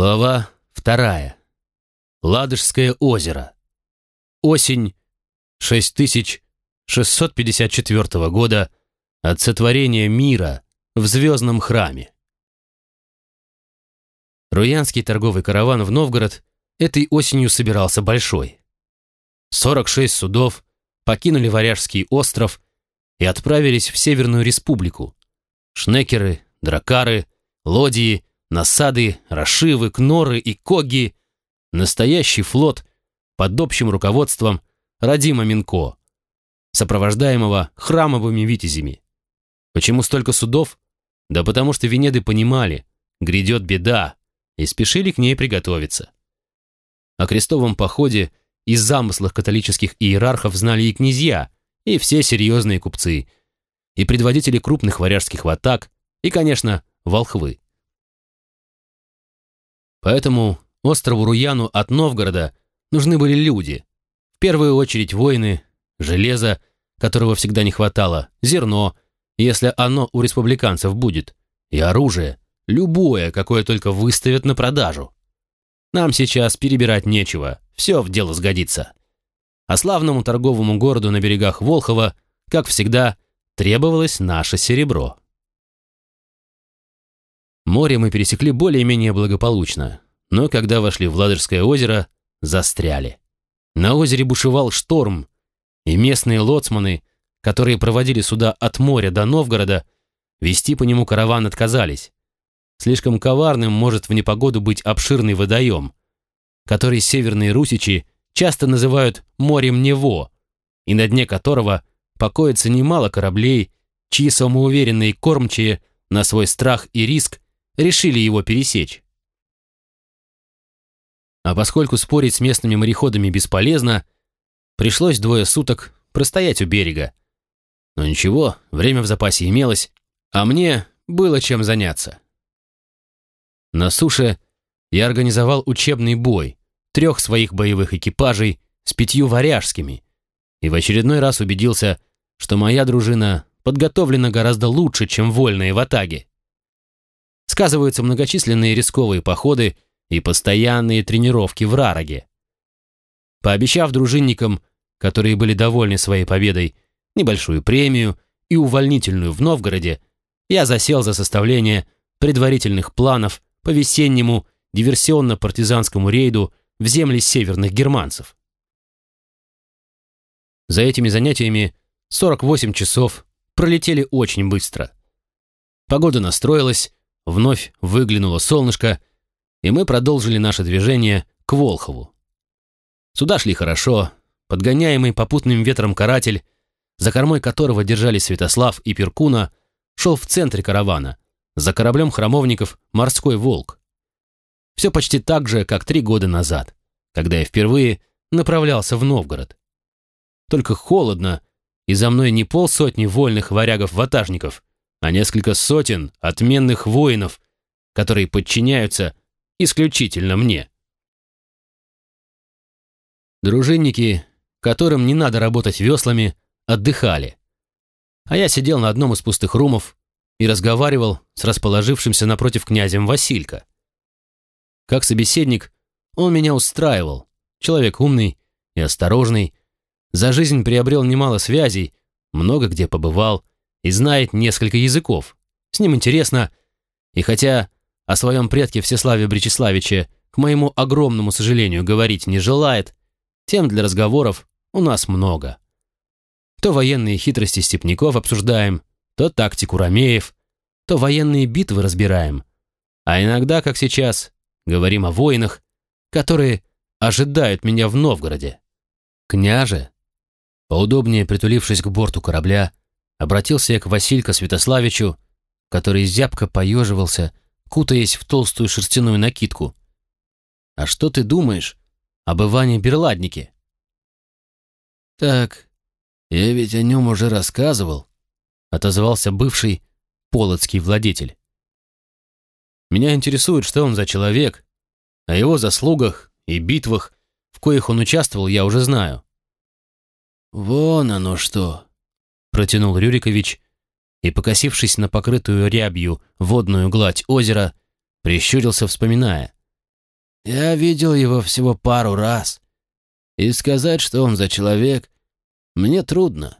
Глава вторая. Ладожское озеро. Осень 6654 года от сотворения мира в звездном храме. Руянский торговый караван в Новгород этой осенью собирался большой. 46 судов покинули Варяжский остров и отправились в Северную Республику. Шнекеры, дракары, лодии – насады, расшивы, кноры и коги. Настоящий флот под общим руководством Радима Минко, сопровождаемого храмовыми витязями. Почему столько судов? Да потому что Венеды понимали, грядет беда, и спешили к ней приготовиться. О крестовом походе и замыслах католических иерархов знали и князья, и все серьезные купцы, и предводители крупных варяжских ватаг, и, конечно, волхвы. Поэтому острову Руяну от Новгорода нужны были люди. В первую очередь воины, железо, которого всегда не хватало, зерно, если оно у республиканцев будет, и оружие, любое, какое только выставят на продажу. Нам сейчас перебирать нечего, все в дело сгодится. А славному торговому городу на берегах Волхова, как всегда, требовалось наше серебро. Море мы пересекли более-менее благополучно, но когда вошли в Ладожское озеро, застряли. На озере бушевал шторм, и местные лоцманы, которые проводили суда от моря до Новгорода, вести по нему караван отказались. Слишком коварным может в непогоду быть обширный водоем, который северные русичи часто называют морем Нево, и на дне которого покоится немало кораблей, чьи самоуверенные кормчие на свой страх и риск решили его пересечь. А поскольку спорить с местными мореходами бесполезно, пришлось двое суток простоять у берега. Но ничего, время в запасе имелось, а мне было чем заняться. На суше я организовал учебный бой трех своих боевых экипажей с пятью варяжскими и в очередной раз убедился, что моя дружина подготовлена гораздо лучше, чем вольные в Атаге сказываются многочисленные рисковые походы и постоянные тренировки в Рароге. Пообещав дружинникам, которые были довольны своей победой, небольшую премию и увольнительную в Новгороде, я засел за составление предварительных планов по весеннему диверсионно-партизанскому рейду в земли северных германцев. За этими занятиями 48 часов пролетели очень быстро. Погода настроилась, Вновь выглянуло солнышко, и мы продолжили наше движение к Волхову. Сюда шли хорошо, подгоняемый попутным ветром каратель, за кормой которого держали Святослав и Перкуна, шел в центре каравана, за кораблем храмовников «Морской волк». Все почти так же, как три года назад, когда я впервые направлялся в Новгород. Только холодно, и за мной не полсотни вольных варягов-ватажников, а несколько сотен отменных воинов, которые подчиняются исключительно мне. Дружинники, которым не надо работать веслами, отдыхали. А я сидел на одном из пустых румов и разговаривал с расположившимся напротив князем Василько. Как собеседник, он меня устраивал, человек умный и осторожный, за жизнь приобрел немало связей, много где побывал, и знает несколько языков. С ним интересно, и хотя о своем предке Всеславе Бречеславиче, к моему огромному сожалению, говорить не желает, тем для разговоров у нас много. То военные хитрости степняков обсуждаем, то тактику ромеев, то военные битвы разбираем, а иногда, как сейчас, говорим о воинах, которые ожидают меня в Новгороде. Княже, поудобнее притулившись к борту корабля, Обратился я к Василько Святославичу, который зябко поеживался, кутаясь в толстую шерстяную накидку. «А что ты думаешь об Иване Берладнике?» «Так, я ведь о нем уже рассказывал», — отозвался бывший полоцкий владетель. «Меня интересует, что он за человек. О его заслугах и битвах, в коих он участвовал, я уже знаю». «Вон оно что!» Протянул Рюрикович и, покосившись на покрытую рябью водную гладь озера, прищурился, вспоминая. Я видел его всего пару раз. И сказать, что он за человек, мне трудно.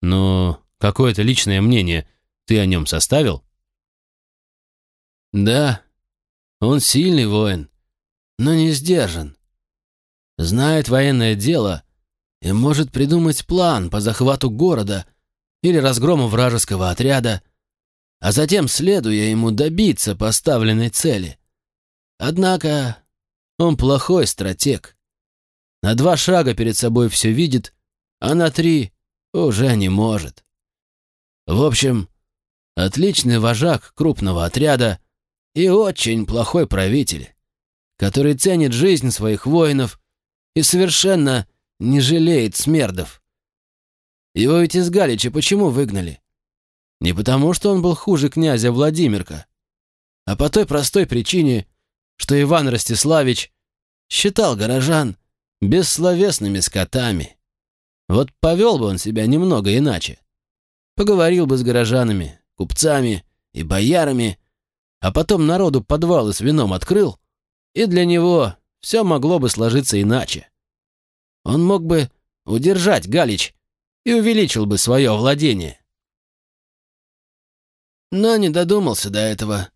Но какое-то личное мнение ты о нем составил? Да, он сильный воин, но не сдержан. Знает военное дело и может придумать план по захвату города или разгрому вражеского отряда, а затем, следуя ему, добиться поставленной цели. Однако он плохой стратег. На два шага перед собой все видит, а на три уже не может. В общем, отличный вожак крупного отряда и очень плохой правитель, который ценит жизнь своих воинов и совершенно не жалеет смердов. Его ведь из Галича почему выгнали? Не потому, что он был хуже князя Владимирка, а по той простой причине, что Иван Ростиславич считал горожан бессловесными скотами. Вот повел бы он себя немного иначе. Поговорил бы с горожанами, купцами и боярами, а потом народу подвалы с вином открыл, и для него все могло бы сложиться иначе. Он мог бы удержать Галич и увеличил бы свое владение но не додумался до этого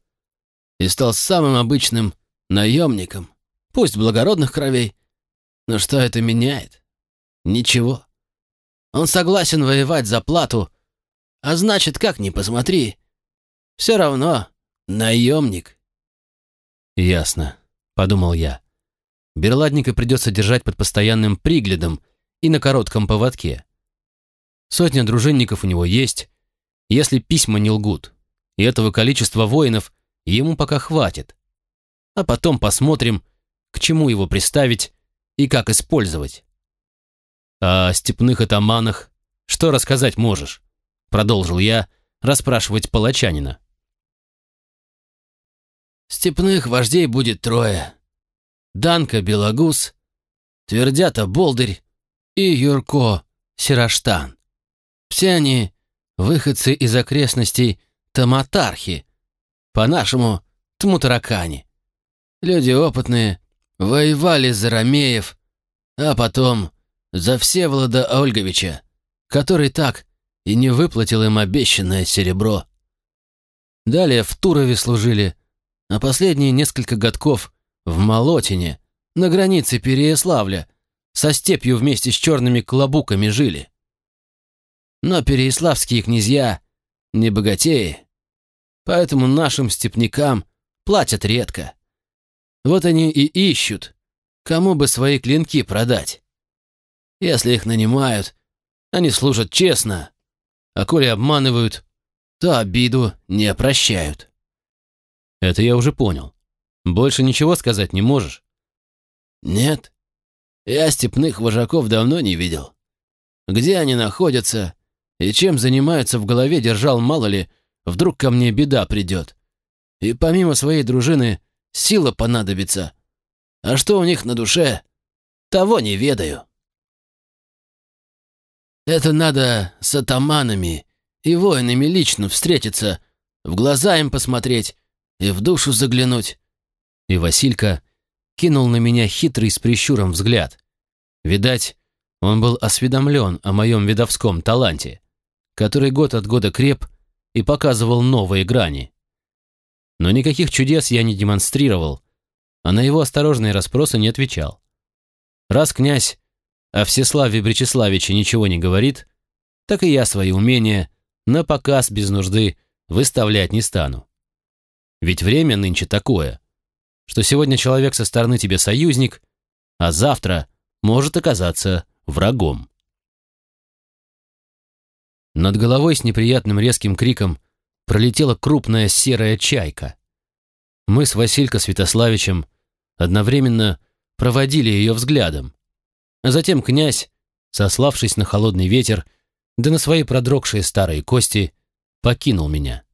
и стал самым обычным наемником, пусть благородных кровей. Но что это меняет? Ничего. Он согласен воевать за плату, а значит, как ни посмотри, все равно наемник. Ясно, подумал я. Берладника придется держать под постоянным приглядом и на коротком поводке. Сотня дружинников у него есть, если письма не лгут и этого количества воинов ему пока хватит. А потом посмотрим, к чему его приставить и как использовать. «А о степных атаманах что рассказать можешь?» Продолжил я расспрашивать палачанина. «Степных вождей будет трое. Данка Белогус, Твердята Болдырь и Юрко Сираштан. Все они выходцы из окрестностей Таматархи, по-нашему Тмутаракани. Люди опытные, воевали за Ромеев, а потом за Всеволода Ольговича, который так и не выплатил им обещанное серебро. Далее в Турове служили, а последние несколько годков в Молотине, на границе Переяславля, со степью вместе с черными клобуками жили. Но переяславские князья не богатеи, Поэтому нашим степнякам платят редко. Вот они и ищут, кому бы свои клинки продать. Если их нанимают, они служат честно, а коли обманывают, то обиду не прощают. Это я уже понял. Больше ничего сказать не можешь? Нет. Я степных вожаков давно не видел. Где они находятся и чем занимаются в голове держал мало ли Вдруг ко мне беда придет. И помимо своей дружины сила понадобится. А что у них на душе, того не ведаю. Это надо с атаманами и воинами лично встретиться, в глаза им посмотреть и в душу заглянуть. И Василька кинул на меня хитрый с прищуром взгляд. Видать, он был осведомлен о моем видовском таланте, который год от года креп и показывал новые грани. Но никаких чудес я не демонстрировал, а на его осторожные расспросы не отвечал. Раз князь о Всеславе Бречеславиче ничего не говорит, так и я свои умения на показ без нужды выставлять не стану. Ведь время нынче такое, что сегодня человек со стороны тебе союзник, а завтра может оказаться врагом. Над головой с неприятным резким криком пролетела крупная серая чайка. Мы с Василько Святославичем одновременно проводили ее взглядом. А затем князь, сославшись на холодный ветер, да на свои продрогшие старые кости, покинул меня.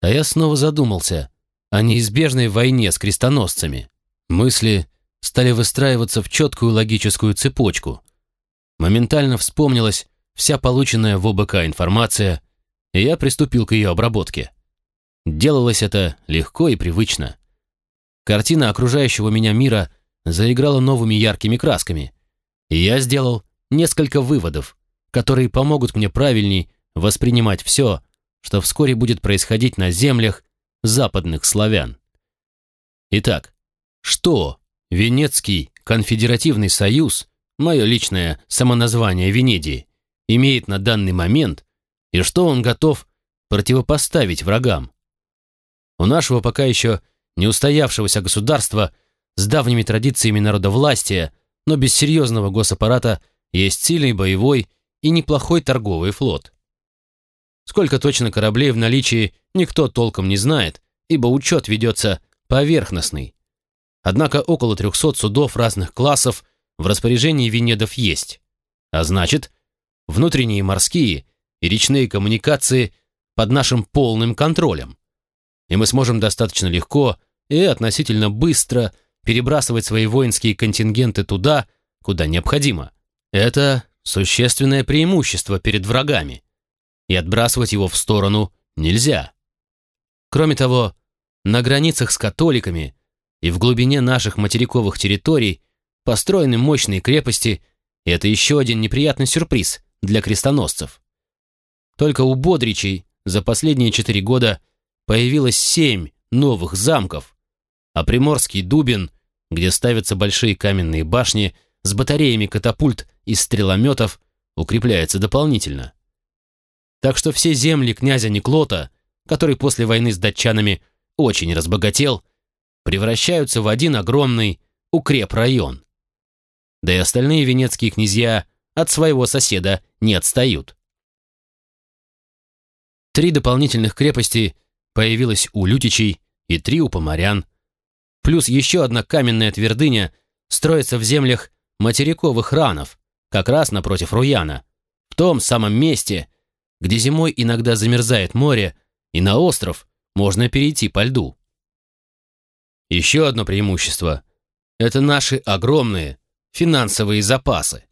А я снова задумался о неизбежной войне с крестоносцами. Мысли стали выстраиваться в четкую логическую цепочку. Моментально вспомнилось, вся полученная в ОБК информация, и я приступил к ее обработке. Делалось это легко и привычно. картина окружающего меня мира заиграла новыми яркими красками, и я сделал несколько выводов, которые помогут мне правильней воспринимать все, что вскоре будет происходить на землях западных славян. Итак, что Венецкий конфедеративный союз, мое личное самоназвание Венедии, имеет на данный момент и что он готов противопоставить врагам? У нашего пока еще не устоявшегося государства с давними традициями народовластия, но без серьезного госаппарата есть сильный боевой и неплохой торговый флот. Сколько точно кораблей в наличии, никто толком не знает, ибо учет ведется поверхностный. Однако около 300 судов разных классов в распоряжении Венедов есть. А значит, внутренние морские и речные коммуникации под нашим полным контролем. И мы сможем достаточно легко и относительно быстро перебрасывать свои воинские контингенты туда, куда необходимо. Это существенное преимущество перед врагами, и отбрасывать его в сторону нельзя. Кроме того, на границах с католиками и в глубине наших материковых территорий построены мощные крепости, и это еще один неприятный сюрприз для крестоносцев. Только у Бодричей за последние четыре года появилось семь новых замков, а Приморский Дубин, где ставятся большие каменные башни с батареями катапульт из стрелометов, укрепляется дополнительно. Так что все земли князя Никлота, который после войны с датчанами очень разбогател, превращаются в один огромный укрепрайон. Да и остальные венецкие князья от своего соседа не отстают. Три дополнительных крепости появилось у Лютичей и три у Поморян. Плюс еще одна каменная твердыня строится в землях материковых ранов, как раз напротив Руяна, в том самом месте, где зимой иногда замерзает море, и на остров можно перейти по льду. Еще одно преимущество – это наши огромные финансовые запасы.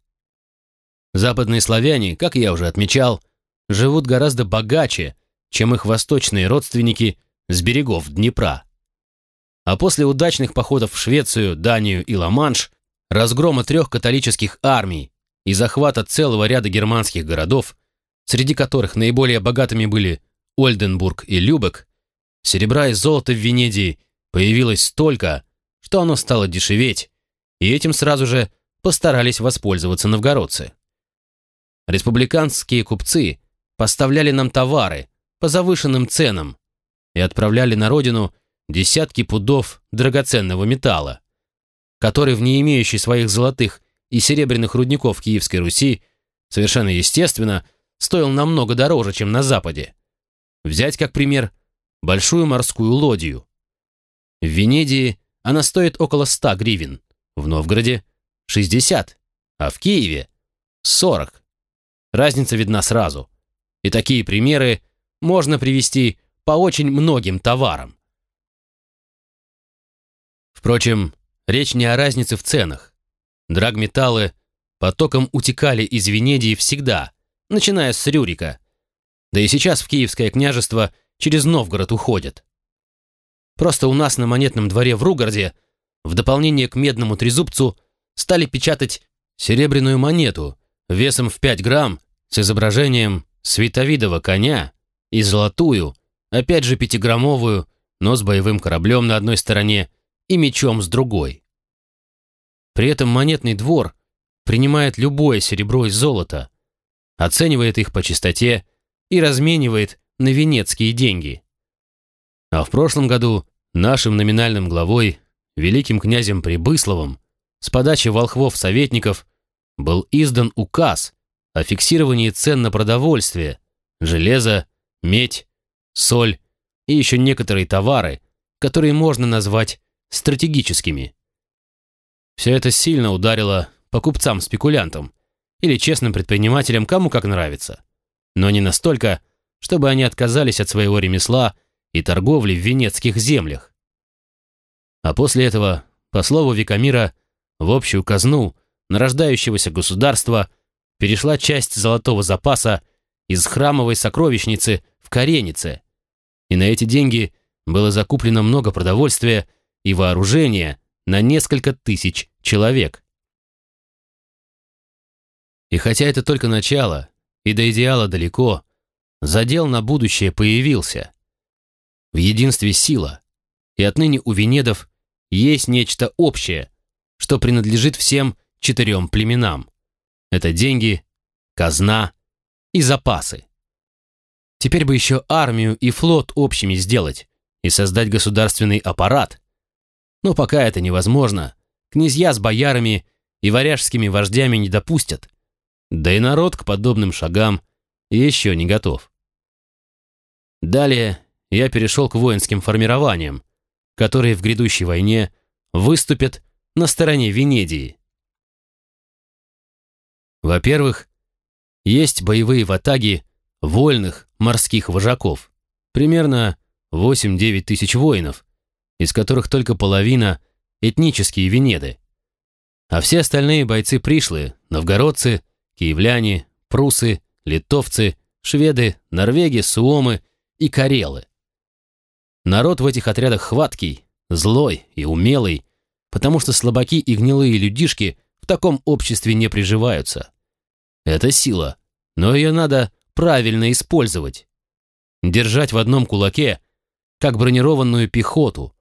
Западные славяне, как я уже отмечал, живут гораздо богаче, чем их восточные родственники с берегов Днепра. А после удачных походов в Швецию, Данию и Ла-Манш, разгрома трех католических армий и захвата целого ряда германских городов, среди которых наиболее богатыми были Ольденбург и Любек, серебра и золота в Венедии – появилось столько, что оно стало дешеветь, и этим сразу же постарались воспользоваться новгородцы. Республиканские купцы поставляли нам товары по завышенным ценам и отправляли на родину десятки пудов драгоценного металла, который в не имеющей своих золотых и серебряных рудников Киевской Руси совершенно естественно стоил намного дороже, чем на Западе. Взять как пример большую морскую лодью, в Венедии она стоит около 100 гривен, в Новгороде – 60, а в Киеве – 40. Разница видна сразу. И такие примеры можно привести по очень многим товарам. Впрочем, речь не о разнице в ценах. Драгметаллы потоком утекали из Венедии всегда, начиная с Рюрика. Да и сейчас в Киевское княжество через Новгород уходят. Просто у нас на монетном дворе в Ругороде в дополнение к медному трезубцу стали печатать серебряную монету весом в 5 грамм с изображением световидого коня и золотую, опять же пятиграммовую, но с боевым кораблем на одной стороне и мечом с другой. При этом монетный двор принимает любое серебро и золото, оценивает их по чистоте и разменивает на венецкие деньги. А в прошлом году нашим номинальным главой, великим князем Прибысловым, с подачи волхвов-советников был издан указ о фиксировании цен на продовольствие, железо, медь, соль и еще некоторые товары, которые можно назвать стратегическими. Все это сильно ударило по купцам-спекулянтам или честным предпринимателям, кому как нравится, но не настолько, чтобы они отказались от своего ремесла и торговли в венецких землях. А после этого, по слову Викамира, в общую казну нарождающегося государства перешла часть золотого запаса из храмовой сокровищницы в Каренице, и на эти деньги было закуплено много продовольствия и вооружения на несколько тысяч человек. И хотя это только начало, и до идеала далеко, задел на будущее появился. В единстве сила, и отныне у Венедов есть нечто общее, что принадлежит всем четырем племенам. Это деньги, казна и запасы. Теперь бы еще армию и флот общими сделать и создать государственный аппарат. Но пока это невозможно, князья с боярами и варяжскими вождями не допустят. Да и народ к подобным шагам еще не готов. Далее я перешел к воинским формированиям, которые в грядущей войне выступят на стороне Венедии. Во-первых, есть боевые ватаги вольных морских вожаков, примерно 8-9 тысяч воинов, из которых только половина – этнические венеды. А все остальные бойцы пришлые – новгородцы, киевляне, прусы, литовцы, шведы, норвеги, суомы и карелы. Народ в этих отрядах хваткий, злой и умелый, потому что слабаки и гнилые людишки в таком обществе не приживаются. Это сила, но ее надо правильно использовать. Держать в одном кулаке, как бронированную пехоту,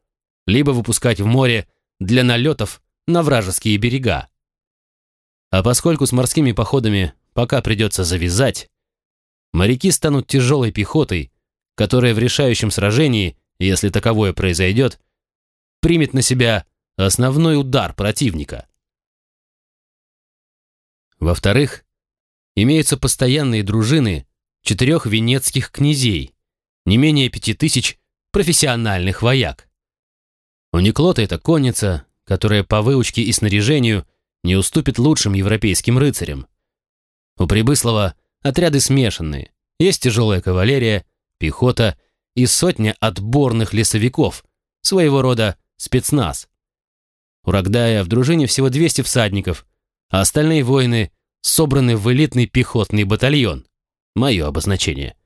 либо выпускать в море для налетов на вражеские берега. А поскольку с морскими походами пока придется завязать, моряки станут тяжелой пехотой, которая в решающем сражении, если таковое произойдет, примет на себя основной удар противника. Во-вторых, имеются постоянные дружины четырех венецких князей, не менее пяти тысяч профессиональных вояк. У Никлота это конница, которая по выучке и снаряжению не уступит лучшим европейским рыцарям. У Прибыслова отряды смешанные, есть тяжелая кавалерия, пехота и сотня отборных лесовиков, своего рода спецназ. У Рогдая в дружине всего 200 всадников, а остальные воины собраны в элитный пехотный батальон. Мое обозначение.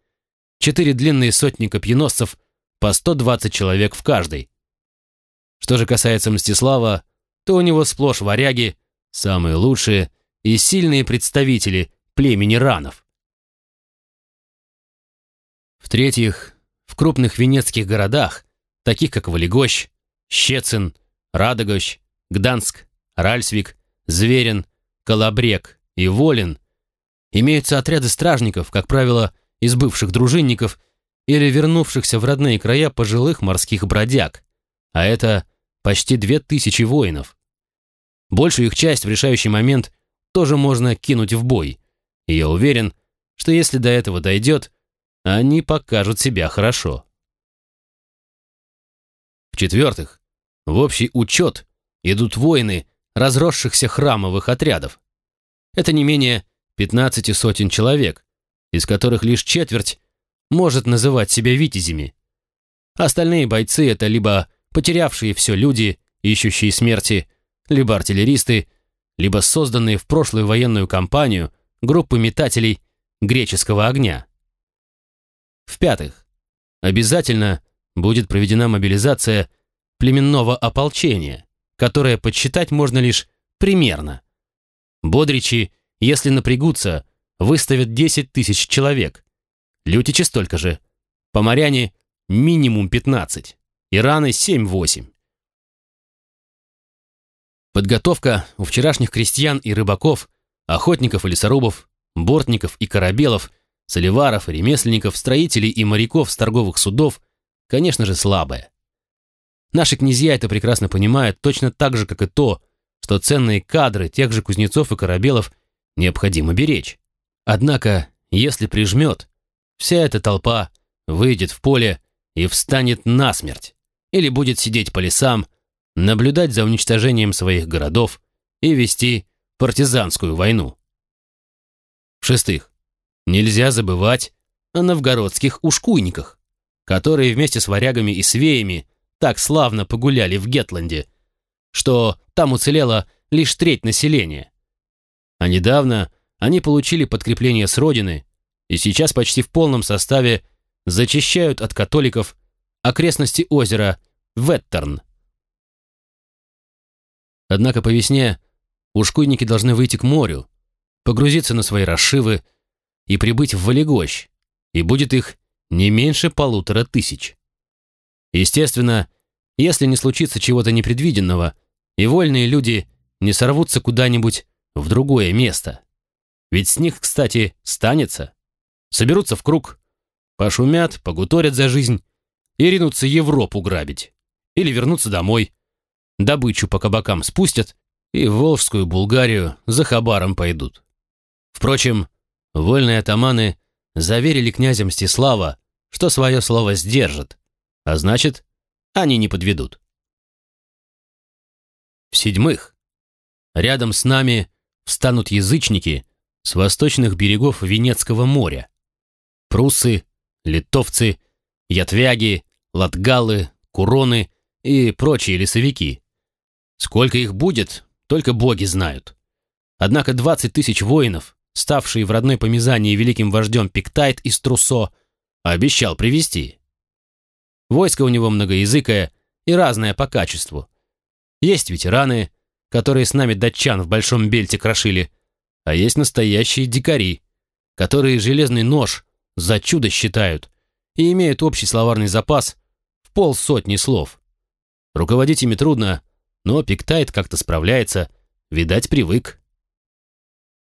Четыре длинные сотни копьеносцев, по 120 человек в каждой. Что же касается Мстислава, то у него сплошь варяги, самые лучшие и сильные представители племени ранов. В-третьих, в крупных венецких городах, таких как Валегощ, Щецин, Радогощ, Гданск, Ральсвик, Зверин, Колобрек и Волин, имеются отряды стражников, как правило, из бывших дружинников или вернувшихся в родные края пожилых морских бродяг, а это почти две тысячи воинов. Большую их часть в решающий момент тоже можно кинуть в бой, и я уверен, что если до этого дойдет, они покажут себя хорошо. В-четвертых, в общий учет идут воины разросшихся храмовых отрядов. Это не менее 15 сотен человек, из которых лишь четверть может называть себя витязями. Остальные бойцы — это либо потерявшие все люди, ищущие смерти, либо артиллеристы, либо созданные в прошлую военную кампанию группы метателей греческого огня. В-пятых, обязательно будет проведена мобилизация племенного ополчения, которое подсчитать можно лишь примерно. Бодричи, если напрягутся, выставят 10 тысяч человек. Лютичи столько же. Поморяне минимум 15. Ираны 7-8. Подготовка у вчерашних крестьян и рыбаков, охотников и лесорубов, бортников и корабелов, соливаров и ремесленников, строителей и моряков с торговых судов, конечно же, слабая. Наши князья это прекрасно понимают точно так же, как и то, что ценные кадры тех же кузнецов и корабелов необходимо беречь. Однако, если прижмет, вся эта толпа выйдет в поле и встанет насмерть, или будет сидеть по лесам, наблюдать за уничтожением своих городов и вести партизанскую войну. В-шестых, нельзя забывать о новгородских ушкуйниках, которые вместе с варягами и свеями так славно погуляли в Гетланде, что там уцелела лишь треть населения. А недавно они получили подкрепление с родины и сейчас почти в полном составе зачищают от католиков окрестности озера Веттерн. Однако по весне ушкуйники должны выйти к морю, погрузиться на свои расшивы и прибыть в Валегощ, и будет их не меньше полутора тысяч. Естественно, если не случится чего-то непредвиденного, и вольные люди не сорвутся куда-нибудь в другое место. Ведь с них, кстати, станется. Соберутся в круг, пошумят, погуторят за жизнь и ринутся Европу грабить. Или вернуться домой. Добычу по кабакам спустят и в Волжскую Булгарию за хабаром пойдут. Впрочем, вольные атаманы заверили князя Мстислава, что свое слово сдержат, а значит, они не подведут. В-седьмых, рядом с нами встанут язычники с восточных берегов Венецкого моря. Пруссы, литовцы, ятвяги, латгалы, куроны и прочие лесовики. Сколько их будет, только боги знают. Однако 20 тысяч воинов, ставшие в родной помизании великим вождем Пиктайт из Трусо, обещал привести. Войско у него многоязыкое и разное по качеству. Есть ветераны, которые с нами датчан в Большом Бельте крошили, а есть настоящие дикари, которые железный нож за чудо считают и имеют общий словарный запас в полсотни слов. Руководить ими трудно, но Пиктайт как-то справляется, видать, привык.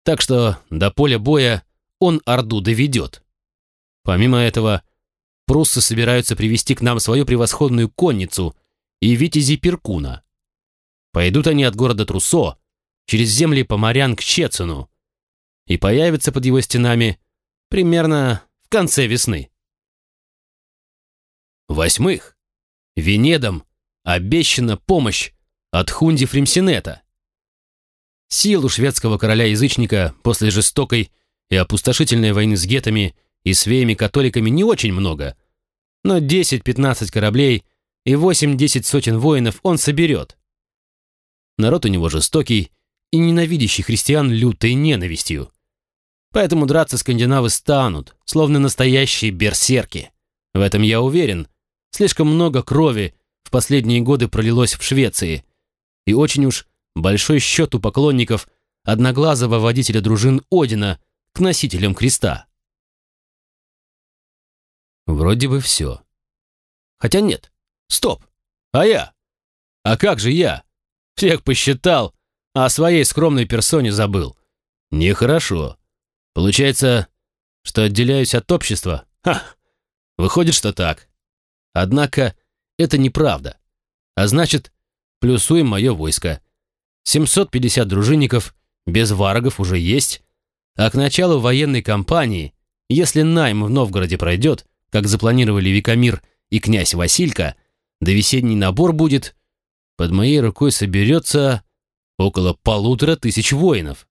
Так что до поля боя он Орду доведет. Помимо этого, пруссы собираются привести к нам свою превосходную конницу и витязи Перкуна. Пойдут они от города Трусо, через земли Поморян к Щецину, и появятся под его стенами примерно в конце весны. Восьмых. Венедам обещана помощь от Хунди Фримсинета. Силу шведского короля-язычника после жестокой и опустошительной войны с гетами и свеями-католиками не очень много, но 10-15 кораблей и 8-10 сотен воинов он соберет. Народ у него жестокий и ненавидящий христиан лютой ненавистью. Поэтому драться скандинавы станут, словно настоящие берсерки. В этом я уверен. Слишком много крови в последние годы пролилось в Швеции. И очень уж большой счет у поклонников одноглазого водителя дружин Одина к носителям креста. Вроде бы все. Хотя нет. Стоп. А я? А как же я? Всех посчитал, а о своей скромной персоне забыл. Нехорошо. Получается, что отделяюсь от общества? Ха! Выходит, что так. Однако это неправда. А значит, плюсуем мое войско. 750 дружинников, без варагов уже есть, а к началу военной кампании, если найм в Новгороде пройдет, как запланировали Викамир и князь Василька, да весенний набор будет, под моей рукой соберется около полутора тысяч воинов.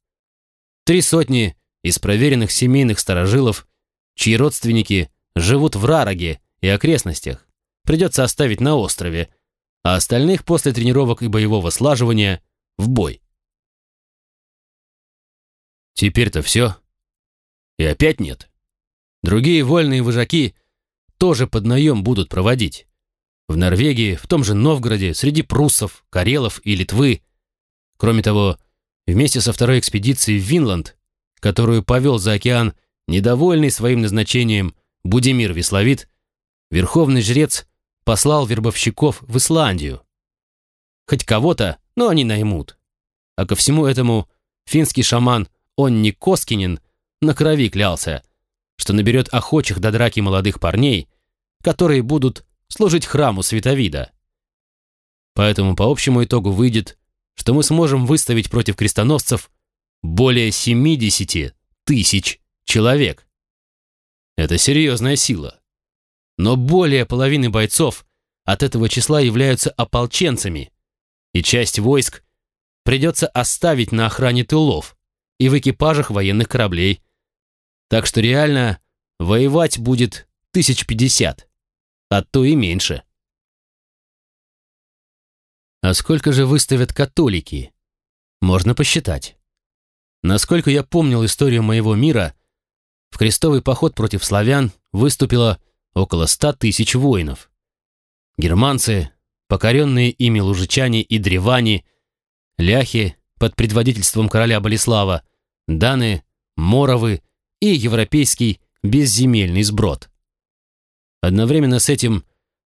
Три сотни из проверенных семейных сторожилов, чьи родственники живут в Рароге и окрестностях, придется оставить на острове, а остальных после тренировок и боевого слаживания в бой. Теперь-то все. И опять нет. Другие вольные вожаки тоже под наем будут проводить. В Норвегии, в том же Новгороде, среди пруссов, карелов и Литвы. Кроме того, вместе со второй экспедицией в Винланд, которую повел за океан недовольный своим назначением Будимир Весловит, верховный жрец послал вербовщиков в Исландию. Хоть кого-то но они наймут. А ко всему этому финский шаман Онни Коскинин на крови клялся, что наберет охочих до драки молодых парней, которые будут служить храму Световида. Поэтому по общему итогу выйдет, что мы сможем выставить против крестоносцев более 70 тысяч человек. Это серьезная сила. Но более половины бойцов от этого числа являются ополченцами, и часть войск придется оставить на охране тылов и в экипажах военных кораблей. Так что реально воевать будет тысяч пятьдесят, а то и меньше. А сколько же выставят католики? Можно посчитать. Насколько я помнил историю моего мира, в крестовый поход против славян выступило около ста тысяч воинов. Германцы, покоренные ими лужичане и древани, ляхи под предводительством короля Болеслава, даны, моровы и европейский безземельный сброд. Одновременно с этим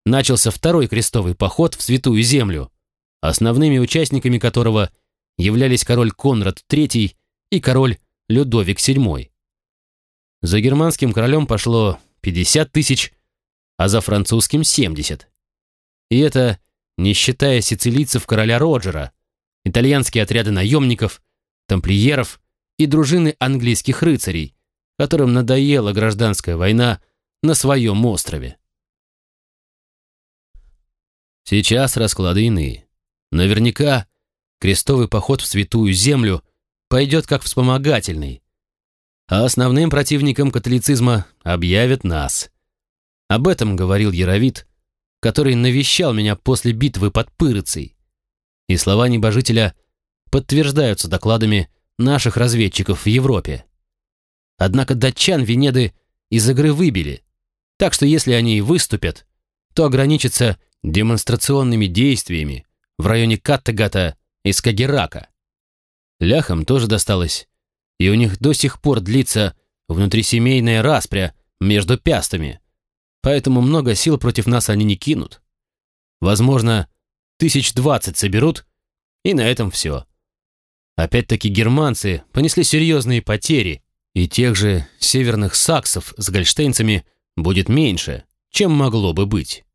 начался второй крестовый поход в Святую Землю, основными участниками которого являлись король Конрад III и король Людовик VII. За германским королем пошло 50 тысяч, а за французским 70. И это не считая сицилийцев короля Роджера, итальянские отряды наемников, тамплиеров и дружины английских рыцарей, которым надоела гражданская война на своем острове. Сейчас расклады иные. Наверняка крестовый поход в Святую Землю пойдет как вспомогательный, а основным противником католицизма объявят нас. Об этом говорил Яровит, который навещал меня после битвы под Пырыцей. И слова небожителя подтверждаются докладами наших разведчиков в Европе. Однако датчан Венеды из игры выбили, так что если они и выступят, то ограничатся демонстрационными действиями в районе Каттегата и Скагерака. Ляхам тоже досталось, и у них до сих пор длится внутрисемейная распря между пястами, поэтому много сил против нас они не кинут. Возможно, тысяч двадцать соберут, и на этом все. Опять-таки германцы понесли серьезные потери, и тех же северных саксов с гольштейнцами будет меньше, чем могло бы быть.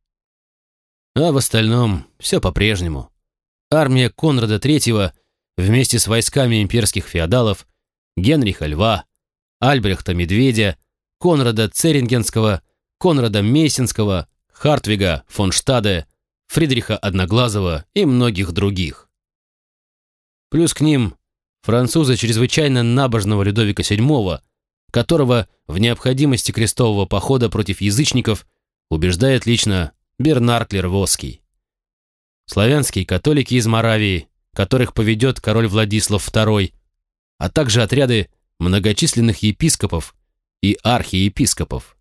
А в остальном все по-прежнему. Армия Конрада III вместе с войсками имперских феодалов, Генриха Льва, Альбрехта Медведя, Конрада Церингенского, Конрада Мейсинского, Хартвига фон Штаде, Фридриха Одноглазого и многих других. Плюс к ним французы чрезвычайно набожного Людовика VII, которого в необходимости крестового похода против язычников убеждает лично Бернар Клервосский. Славянские католики из Моравии, которых поведет король Владислав II, а также отряды многочисленных епископов и архиепископов.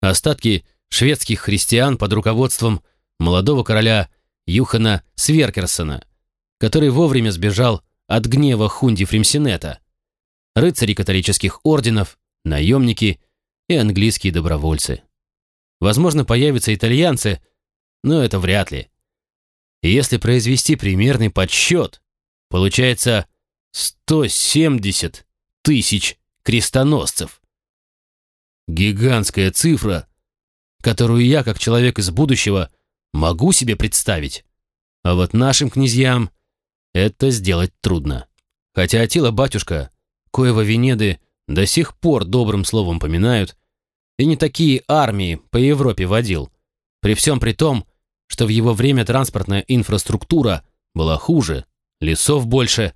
Остатки шведских христиан под руководством молодого короля Юхана Сверкерсона, который вовремя сбежал от гнева хунди Фримсинета, рыцари католических орденов, наемники и английские добровольцы. Возможно, появятся итальянцы, но это вряд ли. Если произвести примерный подсчет, получается 170 тысяч крестоносцев. Гигантская цифра, которую я, как человек из будущего, могу себе представить. А вот нашим князьям это сделать трудно. Хотя Атила батюшка, коего Венеды до сих пор добрым словом поминают, и не такие армии по Европе водил, при всем при том, что в его время транспортная инфраструктура была хуже, лесов больше,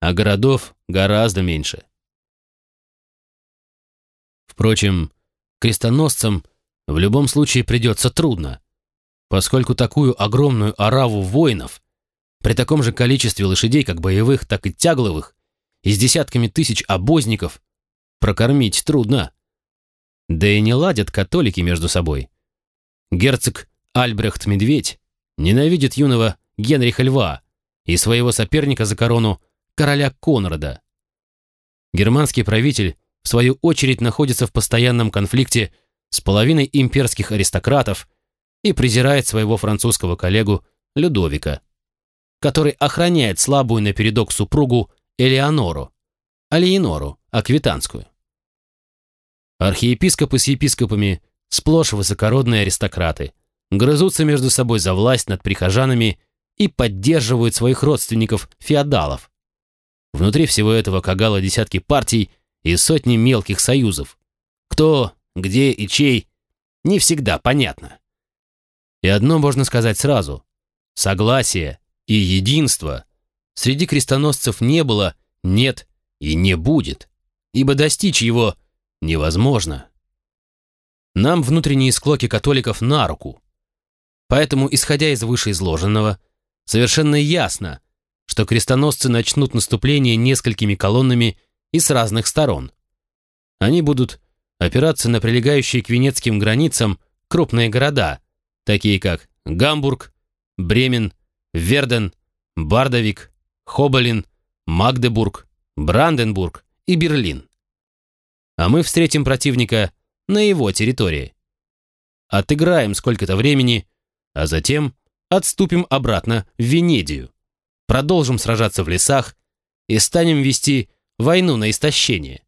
а городов гораздо меньше. Впрочем, крестоносцам в любом случае придется трудно, поскольку такую огромную ораву воинов при таком же количестве лошадей, как боевых, так и тягловых, и с десятками тысяч обозников прокормить трудно. Да и не ладят католики между собой. Герцог Альбрехт Медведь ненавидит юного Генриха Льва и своего соперника за корону короля Конрада. Германский правитель, в свою очередь, находится в постоянном конфликте с половиной имперских аристократов и презирает своего французского коллегу Людовика, который охраняет слабую напередок супругу Элеонору, Алиенору, Аквитанскую. Архиепископы с епископами сплошь высокородные аристократы, грызутся между собой за власть над прихожанами и поддерживают своих родственников-феодалов. Внутри всего этого кагало десятки партий и сотни мелких союзов. Кто, где и чей, не всегда понятно. И одно можно сказать сразу. Согласие и единство среди крестоносцев не было, нет и не будет, ибо достичь его невозможно. Нам внутренние склоки католиков на руку. Поэтому, исходя из вышеизложенного, совершенно ясно, что крестоносцы начнут наступление несколькими колоннами и с разных сторон. Они будут опираться на прилегающие к венецким границам крупные города, такие как Гамбург, Бремен, Верден, Бардовик, Хоболин, Магдебург, Бранденбург и Берлин. А мы встретим противника на его территории. Отыграем сколько-то времени, а затем отступим обратно в Венедию, продолжим сражаться в лесах и станем вести войну на истощение.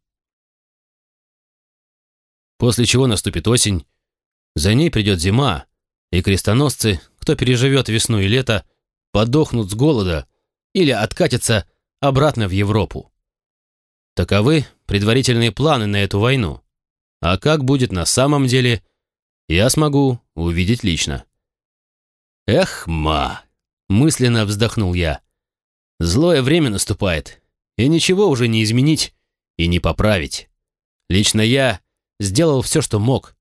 После чего наступит осень, за ней придет зима, и крестоносцы, кто переживет весну и лето, подохнут с голода или откатятся обратно в Европу. Таковы предварительные планы на эту войну. А как будет на самом деле, я смогу увидеть лично. «Эх, ма!» — мысленно вздохнул я. «Злое время наступает, и ничего уже не изменить и не поправить. Лично я сделал все, что мог,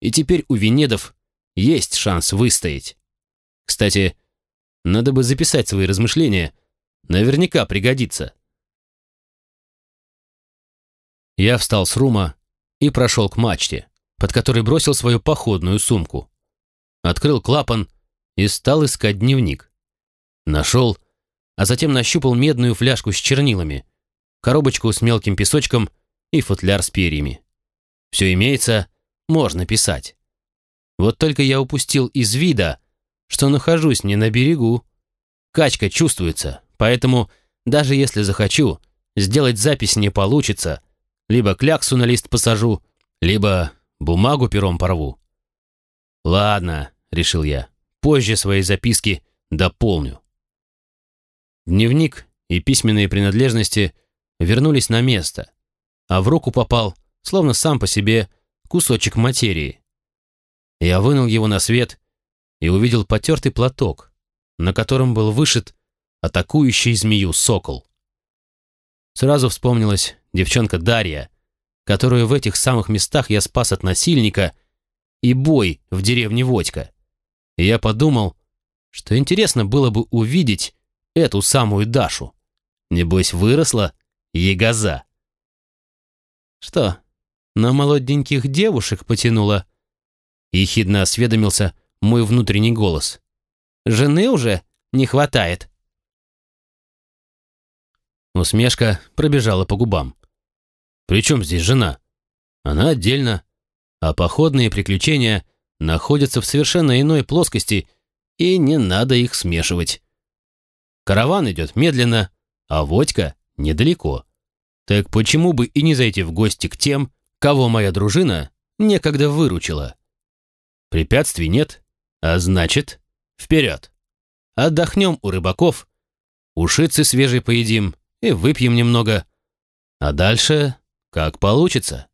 и теперь у Венедов есть шанс выстоять. Кстати, надо бы записать свои размышления, наверняка пригодится». Я встал с рума и прошел к мачте, под которой бросил свою походную сумку. Открыл клапан и стал искать дневник. Нашел, а затем нащупал медную фляжку с чернилами, коробочку с мелким песочком и футляр с перьями. Все имеется, можно писать. Вот только я упустил из вида, что нахожусь не на берегу. Качка чувствуется, поэтому даже если захочу, сделать запись не получится, либо кляксу на лист посажу, либо бумагу пером порву. «Ладно», — решил я, — «позже свои записки дополню». Дневник и письменные принадлежности вернулись на место, а в руку попал, словно сам по себе, кусочек материи. Я вынул его на свет и увидел потертый платок, на котором был вышит атакующий змею сокол. Сразу вспомнилась девчонка Дарья, которую в этих самых местах я спас от насильника, и бой в деревне Водька. И я подумал, что интересно было бы увидеть эту самую Дашу. Небось, выросла ягоза. «Что, на молоденьких девушек потянула?» Ехидно осведомился мой внутренний голос. «Жены уже не хватает». Усмешка пробежала по губам. «При чем здесь жена? Она отдельно, а походные приключения находятся в совершенно иной плоскости, и не надо их смешивать. Караван идет медленно, а Водька недалеко. Так почему бы и не зайти в гости к тем, кого моя дружина некогда выручила? Препятствий нет, а значит, вперед. Отдохнем у рыбаков, ушицы свежей поедим, и выпьем немного. А дальше как получится.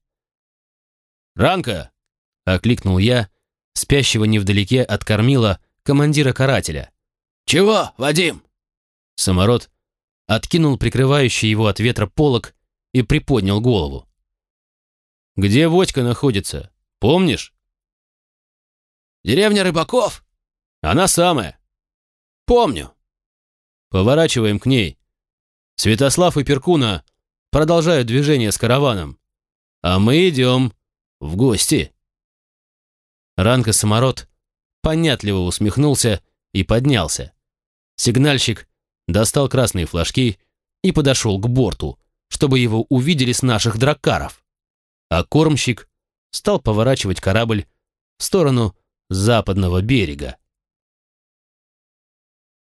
«Ранка!» — окликнул я, спящего невдалеке от кормила командира карателя. «Чего, Вадим?» Самород откинул прикрывающий его от ветра полог и приподнял голову. «Где Водька находится? Помнишь?» «Деревня Рыбаков?» «Она самая». «Помню». «Поворачиваем к ней. Святослав и Перкуна продолжают движение с караваном, а мы идем в гости. Ранка Самород понятливо усмехнулся и поднялся. Сигнальщик достал красные флажки и подошел к борту, чтобы его увидели с наших драккаров. А кормщик стал поворачивать корабль в сторону западного берега.